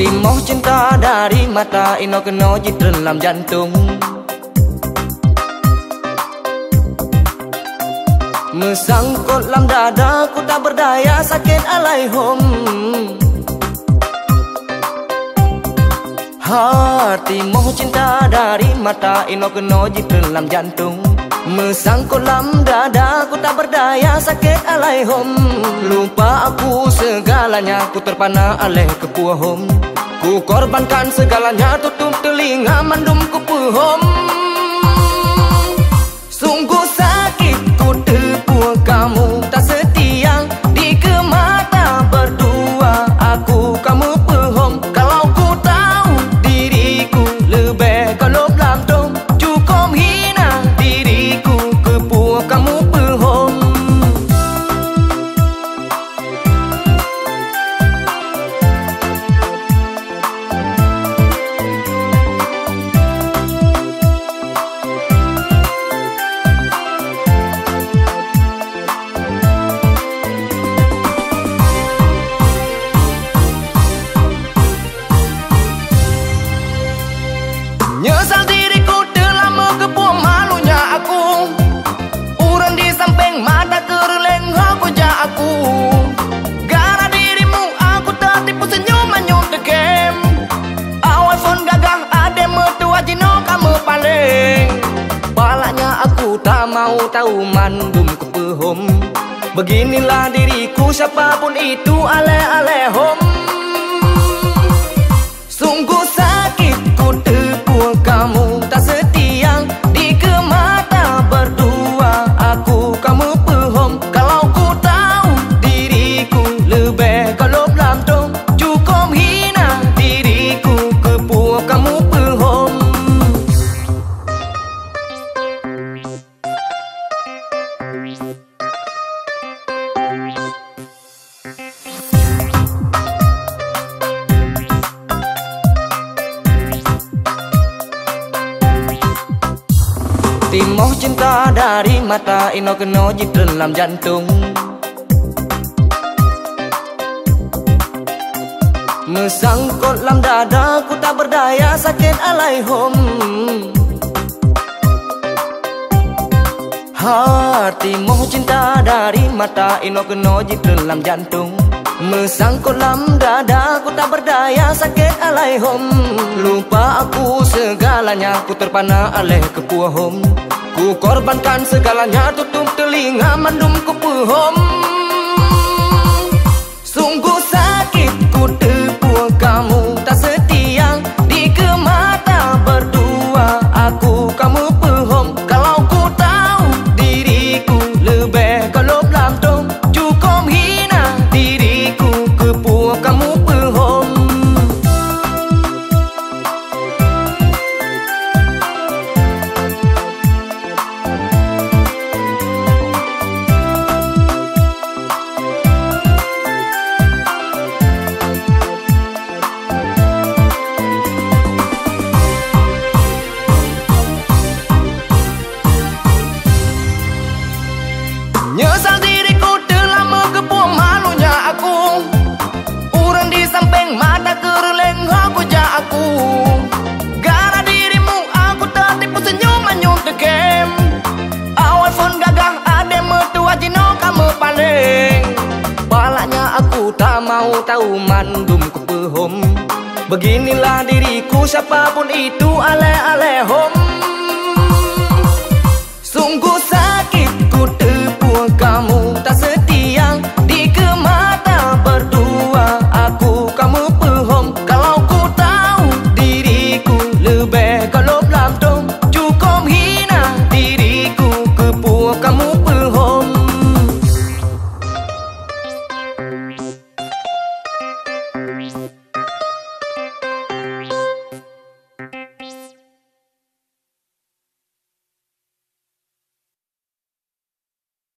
Timoh cinta dari mata Ino keno jitren dalam jantung. Mesangkut dalam dada Ku tak berdaya sakit alaihum Hatimu cinta dari mata Ino keno jitren dalam jantung. Mesangkut dalam dada Ku tak berdaya sakit alaihum Lupa aku segalanya Ku terpana alaih kepuahum Ku korbankan segalanya Tutup telinga mandum ku puhum Sungguh sakit ku terpuah kamu tak mau tahu mandum kepehom Beginilah diriku siapapun itu ale-ale hom Sungguh sakit Timoh cinta dari mata Ino keno jitren dalam jantung. Mesangkut dalam dada Ku tak berdaya sakit alaihum Hatimu cinta dari mata Ino keno jitren dalam jantung. Mesangkut dalam dada Ku tak berdaya sakit alaihum Lupa aku segalanya Ku terpana alaih kepuahum Ku korbankan segalanya Tutup telinga mandum kepuhum Sungguh mau tahu mandumku behom Beginilah diriku siapapun itu ale ale hom. Sungguh